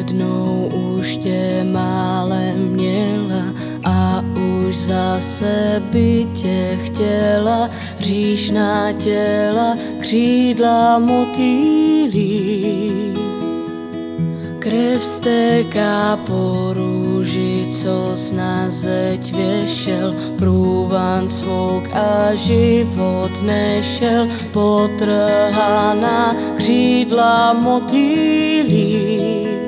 jednou už tě málem měla a už zase by tě chtěla říšná těla, křídla motýlí. Krev stéká po růži, co s zeď věšel, průvan svok a život nešel, potrhaná křídla motýlí.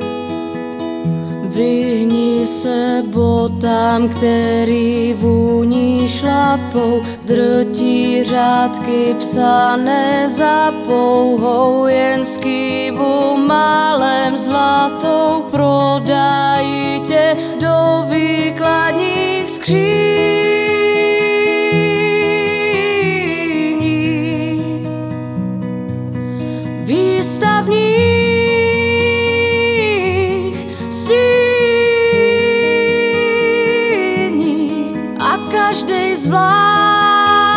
Vyhni se botám, který vůní šlapou, drtí řádky psané za pouhou, jen skývu málem zlatou prodají tě do výkladních skříní. Zvlášť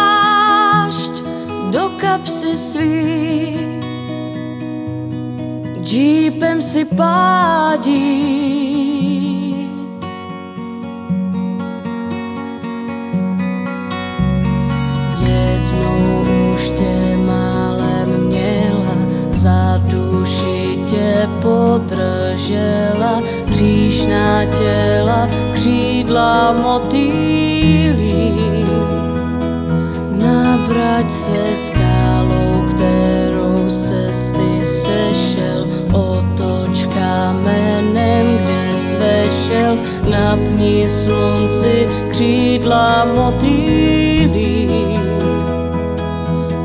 do kapsy svý. Jeepem si pádí. Jednou už tě málem měla, za duši tě podržela, hříšná těla, křídla motýlí. Navrať se skálou, kterou z cesty sešel, otoč kamenem, kde zvešel, napni slunci, křídla motýlí.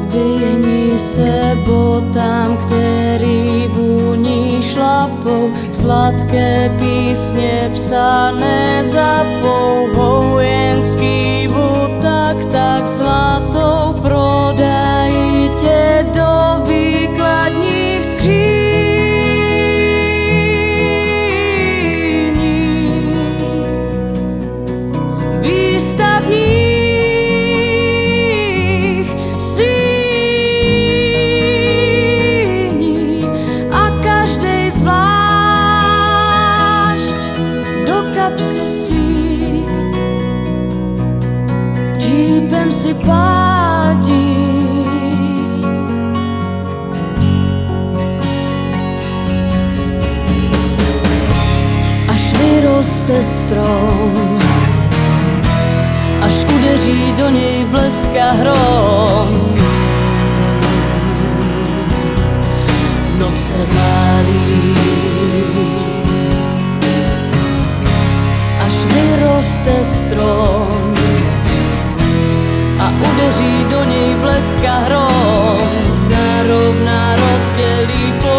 Vyhni se botám, který vůní šlapou, sladké písně psané za pouhou, jen kapsy svý. Jeepem si pádí. Až vyroste strom, až udeří do něj bleska hrom. Noc se válí, vyroste strom a udeří do něj bleska hrom. Narovná rozdělí, podělí,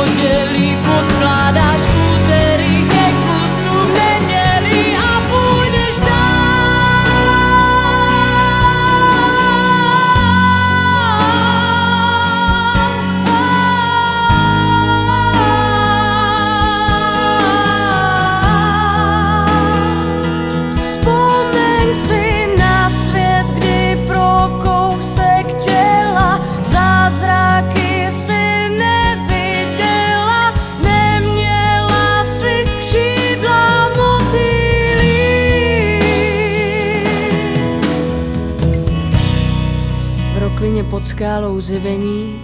V roklině pod skálou zjevení,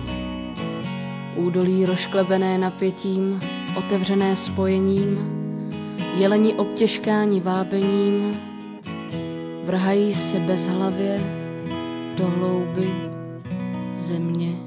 údolí rošklebené napětím, otevřené spojením, jeleni obtěžkáni vábením, vrhají se bezhlavě do hlouby země.